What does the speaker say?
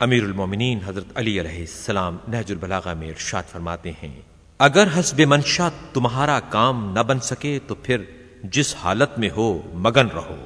امیر المومنین حضرت علی علیہ السلام نہج البلاغہ میں ارشاد فرماتے ہیں، اگر حسب منشا تمہارا کام نہ بن سکے تو پھر جس حالت میں ہو مگن رہو۔